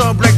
so black.